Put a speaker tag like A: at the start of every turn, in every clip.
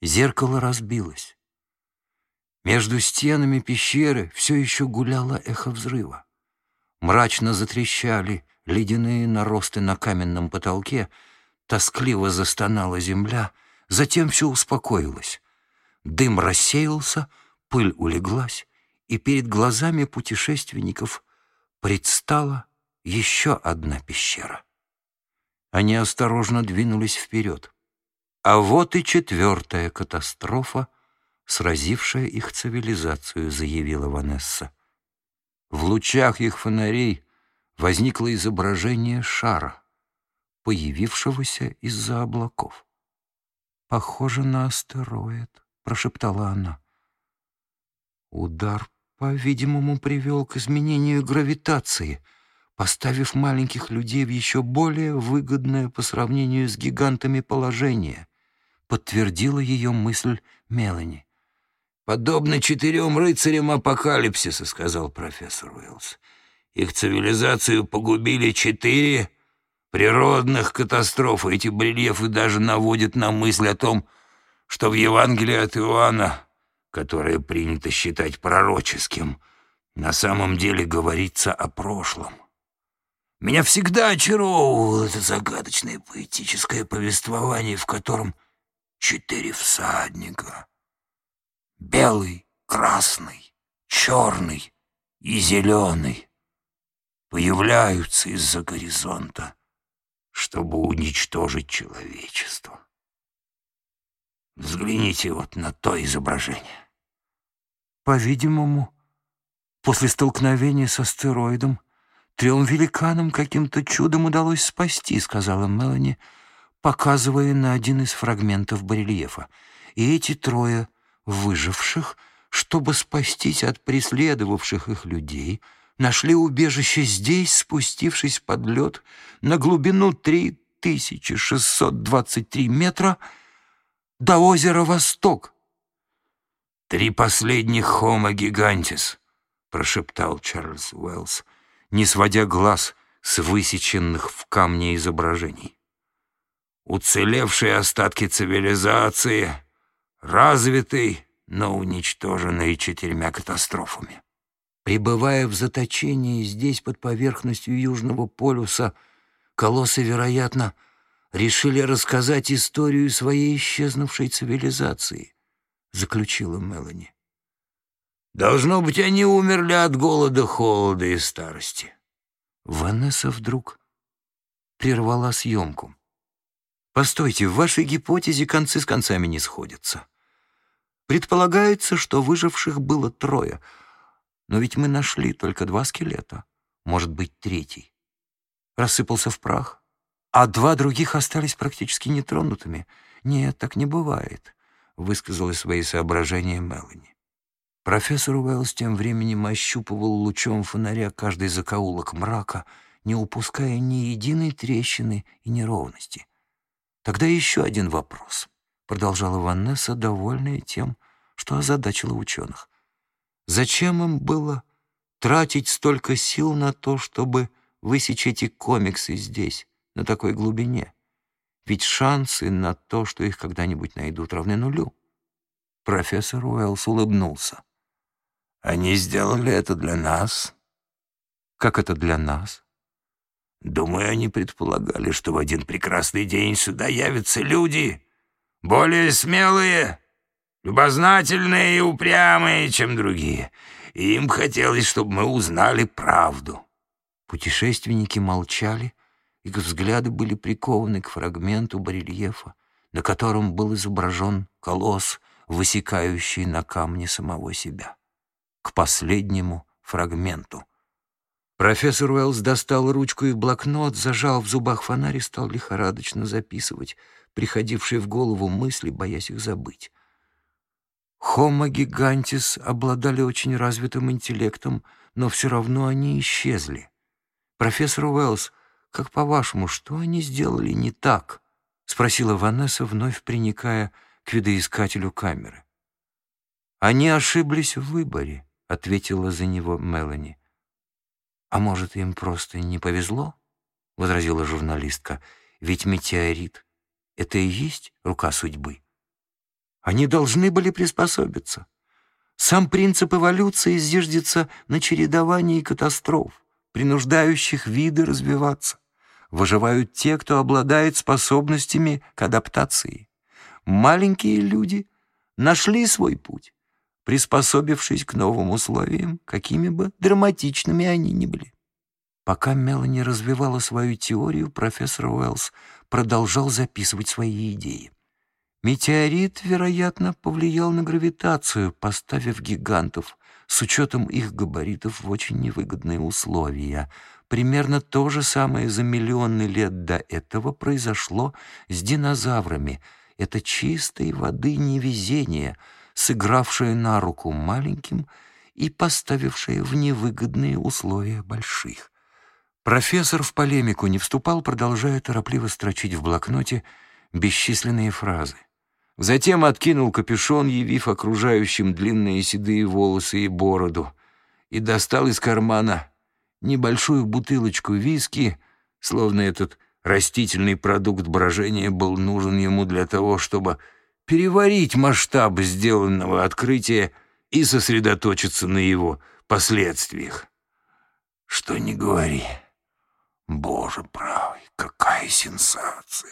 A: Зеркало разбилось. Между стенами пещеры все еще гуляло эхо взрыва. Мрачно затрещали ледяные наросты на каменном потолке, тоскливо застонала земля, затем все успокоилось. Дым рассеялся, пыль улеглась, и перед глазами путешественников предстала еще одна пещера. Они осторожно двинулись вперед. А вот и четвертая катастрофа, сразившая их цивилизацию, заявила Ванесса. В лучах их фонарей возникло изображение шара, появившегося из-за облаков. «Похоже на астероид», — прошептала она. Удар, по-видимому, привел к изменению гравитации, поставив маленьких людей в еще более выгодное по сравнению с гигантами положение, подтвердила ее мысль Мелани.
B: «Подобно четырем рыцарям апокалипсиса», — сказал профессор Уиллс. «Их цивилизацию погубили четыре природных катастрофы. Эти барельефы даже наводят на мысль о том, что в Евангелии от Иоанна, которое принято считать пророческим, на самом деле говорится о прошлом. Меня всегда очаровывало это загадочное поэтическое повествование, в котором четыре всадника. Белый, красный, черный и зеленый появляются из-за горизонта, чтобы уничтожить человечество. Взгляните вот на то изображение.
A: По-видимому, после столкновения с астероидом трем великанам каким-то чудом удалось спасти, сказала Мелани, — показывая на один из фрагментов барельефа. И эти трое выживших, чтобы спастись от преследовавших их людей, нашли убежище здесь, спустившись под лед на глубину 3623 метра до озера Восток.
B: «Три последних хома гигантис», — прошептал Чарльз Уэллс, не сводя глаз с высеченных в камне изображений уцелевшие остатки цивилизации, развитой, но уничтоженной четырьмя катастрофами.
A: Пребывая в заточении здесь, под поверхностью Южного полюса, колоссы, вероятно, решили рассказать историю своей исчезнувшей цивилизации, заключила Мелани.
B: Должно быть, они умерли от голода, холода и старости.
A: Ванесса вдруг прервала съемку. Постойте, в вашей гипотезе концы с концами не сходятся. Предполагается, что выживших было трое, но ведь мы нашли только два скелета, может быть, третий. Рассыпался в прах, а два других остались практически нетронутыми. Нет, так не бывает, высказала свои соображения Мелани. Профессор Уэллс тем временем ощупывал лучом фонаря каждый закоулок мрака, не упуская ни единой трещины и неровности. Тогда еще один вопрос, продолжала Ванесса, довольная тем, что озадачила ученых. Зачем им было тратить столько сил на то, чтобы высечь эти комиксы здесь, на такой глубине? Ведь шансы на то, что их когда-нибудь найдут, равны нулю. Профессор Уэллс улыбнулся.
B: «Они сделали это для нас».
A: «Как это для нас?»
B: Думаю, они предполагали, что в один прекрасный день сюда явятся люди, более смелые, любознательные и упрямые, чем другие. И им хотелось, чтобы мы узнали правду.
A: Путешественники молчали, их взгляды были прикованы к фрагменту барельефа, на котором был изображен колосс, высекающий на камне самого себя. К последнему фрагменту, Профессор Уэллс достал ручку и блокнот, зажал в зубах фонарь и стал лихорадочно записывать приходившие в голову мысли, боясь их забыть. Homo gigantis обладали очень развитым интеллектом, но все равно они исчезли. Профессор Уэллс, как по-вашему, что они сделали не так? спросила Ванесса, вновь приникая к видоискателю камеры. Они ошиблись в выборе, ответила за него Мелани. «А может, им просто не повезло?» — возразила журналистка. «Ведь метеорит — это и есть рука судьбы». Они должны были приспособиться. Сам принцип эволюции зиждется на чередовании катастроф, принуждающих виды развиваться. Выживают те, кто обладает способностями к адаптации. Маленькие люди нашли свой путь, приспособившись к новым условиям, какими бы драматичными они ни были. Пока Мелани развивала свою теорию, профессор Уэллс продолжал записывать свои идеи. Метеорит, вероятно, повлиял на гравитацию, поставив гигантов с учетом их габаритов в очень невыгодные условия. Примерно то же самое за миллионы лет до этого произошло с динозаврами. Это чистой воды невезение, сыгравшее на руку маленьким и поставившее в невыгодные условия больших. Профессор в полемику не вступал, продолжая торопливо строчить в блокноте бесчисленные фразы. Затем откинул капюшон, явив окружающим длинные седые волосы и бороду, и достал из кармана небольшую бутылочку виски, словно этот растительный продукт брожения был нужен ему для того, чтобы переварить масштаб сделанного открытия и сосредоточиться на его последствиях.
B: Что не говори, боже правый, какая сенсация!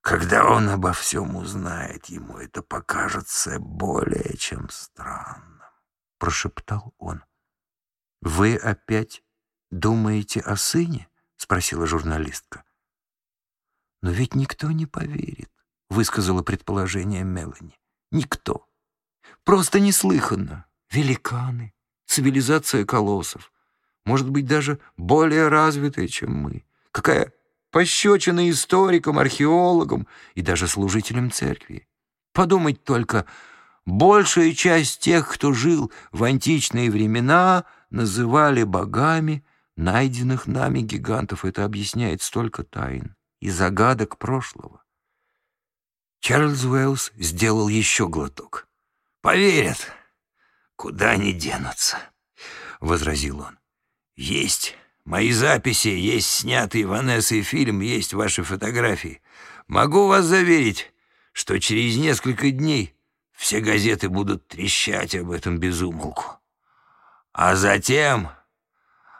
B: Когда он обо всем узнает, ему это покажется более чем странным, — прошептал он.
A: — Вы опять думаете о сыне? — спросила журналистка. — Но ведь никто не поверит, — высказала предположение Мелани. — Никто. Просто неслыханно. Великаны, цивилизация колоссов. Может быть, даже более развитая, чем мы. Какая пощечины историкам, археологам и даже служителям церкви. Подумать только, большая часть тех, кто жил в античные времена, называли богами найденных нами гигантов. Это объясняет столько тайн и загадок прошлого. Чарльз Уэллс сделал еще глоток.
B: «Поверят, куда они денутся», — возразил он. «Есть Мои записи, есть снятый Ванессой фильм, есть ваши фотографии. Могу вас заверить, что через несколько дней все газеты будут трещать об этом безумолку. А затем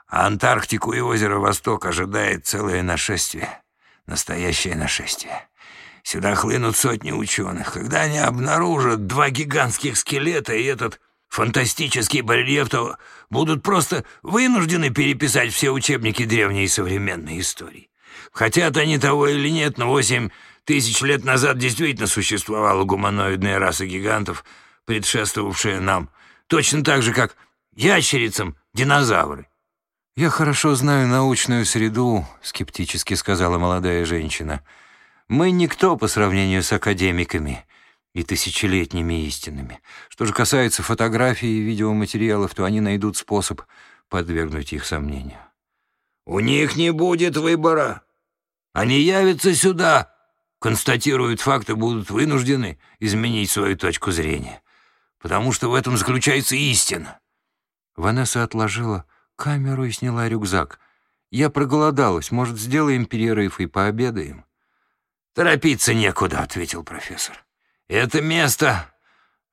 B: Антарктику и озеро Восток ожидает целое нашествие, настоящее нашествие. Сюда хлынут сотни ученых. Когда они обнаружат два гигантских скелета и этот фантастический барельеф, то будут просто вынуждены переписать все учебники древней и современной истории. Хотят они того или нет, но восемь тысяч лет назад действительно существовала гуманоидная раса гигантов, предшествовавшая нам, точно так же, как ящерицам динозавры.
A: «Я хорошо знаю научную среду», — скептически сказала молодая женщина. «Мы никто по сравнению с академиками и тысячелетними истинами. Что же касается фотографий и видеоматериалов, то они найдут способ подвергнуть их сомнению.
B: «У них не будет выбора. Они явятся сюда, констатируют факты, будут вынуждены изменить свою точку зрения, потому что в этом заключается истина».
A: Ванесса отложила камеру и сняла рюкзак. «Я проголодалась. Может, сделаем перерыв и пообедаем?»
B: «Торопиться некуда», — ответил профессор. Это место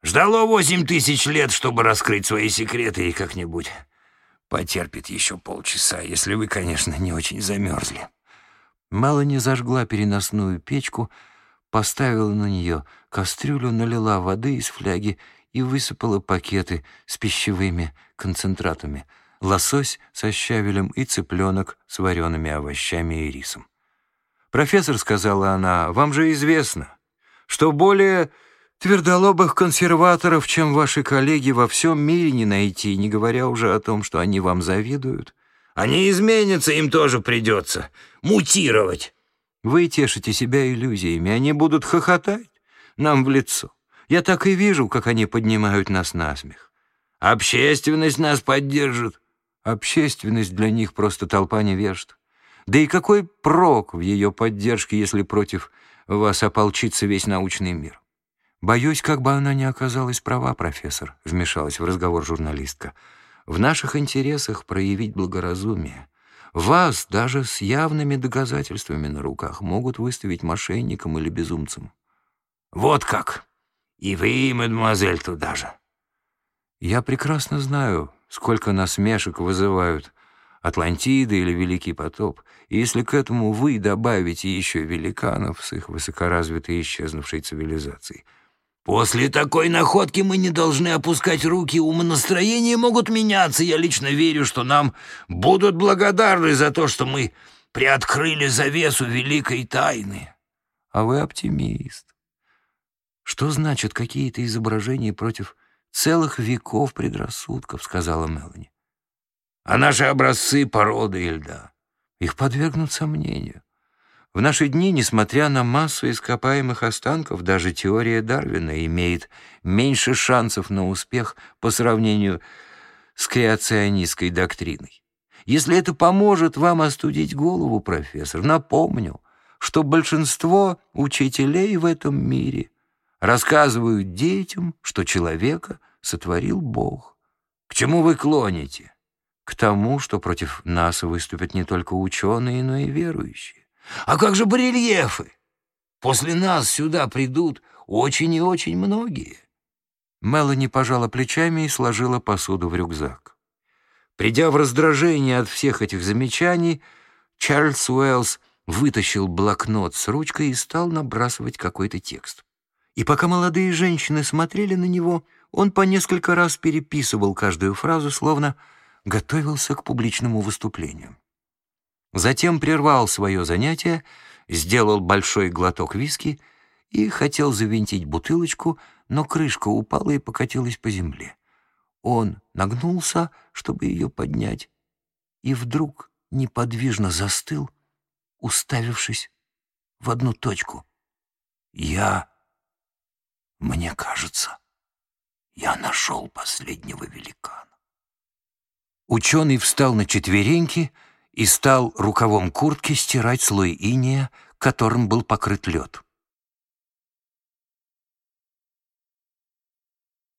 B: ждало восемь тысяч лет, чтобы раскрыть свои секреты и как-нибудь потерпит еще полчаса, если вы, конечно, не очень замерзли.
A: Мелани зажгла переносную печку, поставила на нее кастрюлю, налила воды из фляги и высыпала пакеты с пищевыми концентратами, лосось со щавелем и цыпленок с вареными овощами и рисом. «Профессор», — сказала она, — «вам же известно, что более твердолобых консерваторов, чем ваши коллеги, во всем мире не найти, не говоря уже о том, что они вам завидуют.
B: Они изменятся, им тоже придется. Мутировать.
A: Вы тешите себя иллюзиями, они будут хохотать нам в лицо. Я так и вижу, как они поднимают нас на смех.
B: Общественность нас поддержит.
A: Общественность для них просто толпа невежд. Да и какой прок в ее поддержке, если против вас ополчится весь научный мир. Боюсь, как бы она не оказалась права, профессор, вмешалась в разговор журналистка. В наших интересах проявить благоразумие. Вас даже с явными доказательствами на руках могут выставить мошенником или безумцем.
B: Вот как. И вы, мадемуазель, туда же.
A: Я прекрасно знаю, сколько насмешек вызывают Атлантида или Великий потоп, и если к этому вы добавите еще великанов с их высокоразвитой исчезнувшей цивилизацией.
B: После такой находки мы не должны опускать руки, умонастроения могут меняться. Я лично верю, что нам будут благодарны за то, что мы приоткрыли завесу великой тайны.
A: А вы оптимист. Что значит какие-то изображения против целых веков предрассудков, сказала Мелани.
B: А наши образцы породы и льда.
A: Их подвергнут сомнению. В наши дни, несмотря на массу ископаемых останков, даже теория Дарвина имеет меньше шансов на успех по сравнению с креационистской доктриной. Если это поможет вам остудить голову, профессор, напомню, что большинство учителей в этом мире рассказывают детям, что человека сотворил Бог. К чему вы клоните? К тому, что против нас выступят не только ученые, но и верующие.
B: А как же барельефы? После нас сюда придут очень и очень многие.
A: Мелани пожала плечами и сложила посуду в рюкзак. Придя в раздражение от всех этих замечаний, Чарльз Уэллс вытащил блокнот с ручкой и стал набрасывать какой-то текст. И пока молодые женщины смотрели на него, он по несколько раз переписывал каждую фразу, словно готовился к публичному выступлению. Затем прервал свое занятие, сделал большой глоток виски и хотел завинтить бутылочку, но крышка упала и покатилась по земле. Он нагнулся, чтобы ее поднять, и вдруг неподвижно застыл, уставившись в одну точку. «Я... мне кажется, я нашел последнего великана». Ученый встал на четвереньки и стал рукавом куртки стирать слой иния, которым был покрыт лед.